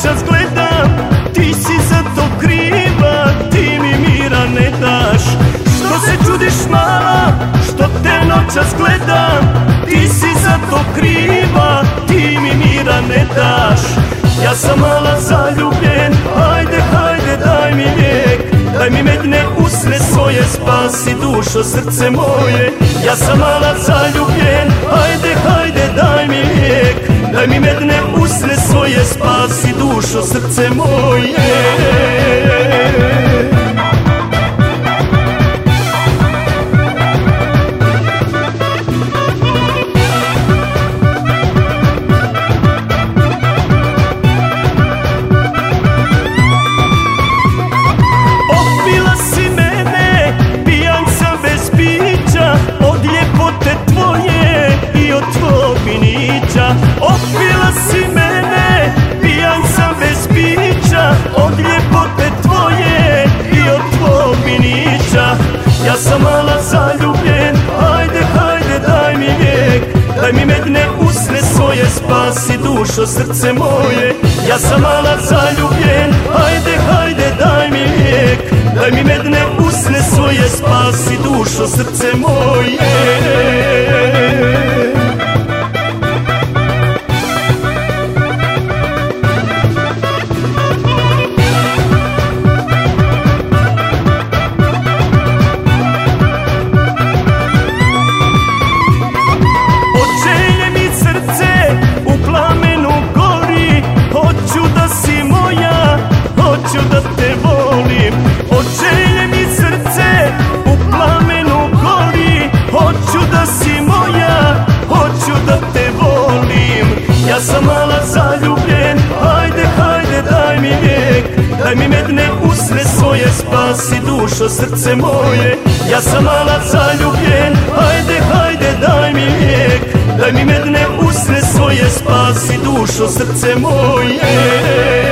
noćas gledam Ti si za to kriva, ti mi mira ne daš. Što se čudiš mala, što te noćas gledam Ti si za to kriva, ti mi mira ne daš. Ja sam mala zaljubljen, hajde, hajde, daj mi lijek. Daj mi medne usne svoje, spasi dušo srce moje. Ja sam mala zaljubljen, hajde, hajde, daj mi lijek. Daj mi medne usne svoje Spasi dušo, srce moje. Opila si mene, Daj mi medne usne svoje, spasi dušo, srce moje. Ja sam mala zaljubljen, hajde, hajde, daj mi lijek. Daj mi medne usne svoje, spasi dušo, srce moje Ja sam mala zaljubljen, hajde, hajde, daj mi lijek. Daj mi medne usne svoje, spasi dušo, srce moje. Ja sam mala zaljubljen, hajde, hajde, daj mi lijek. Daj mi medne usne svoje, spasi dušo, srce moje